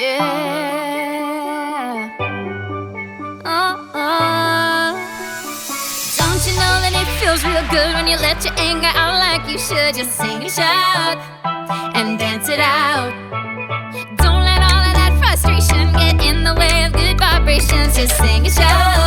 Yeah. Oh, oh. Don't you know that it feels real good when you let your anger out like you should? Just sing and shout and dance it out. Don't let all of that frustration get in the way of good vibrations. Just sing and shout.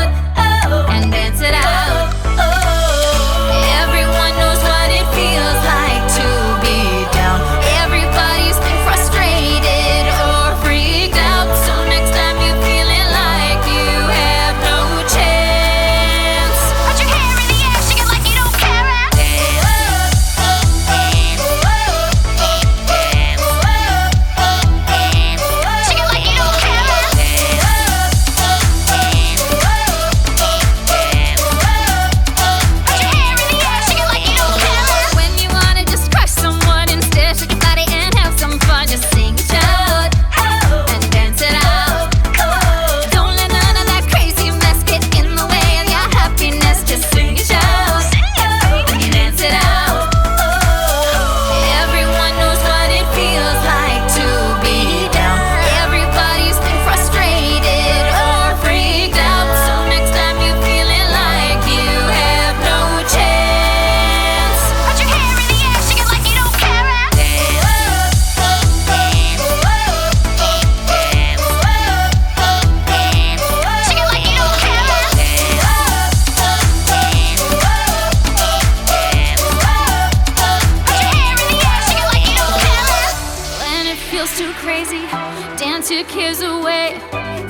Dance your cares away.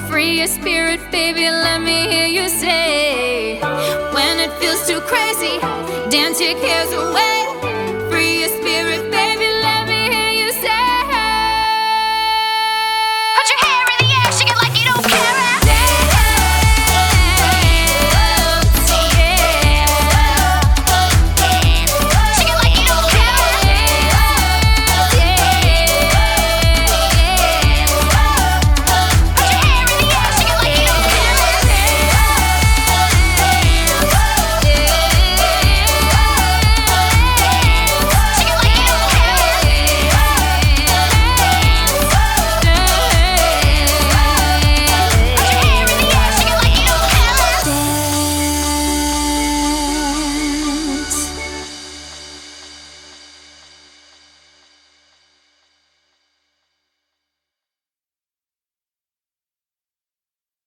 Free your spirit, baby, let me hear you say. When it feels too crazy, dance your cares away.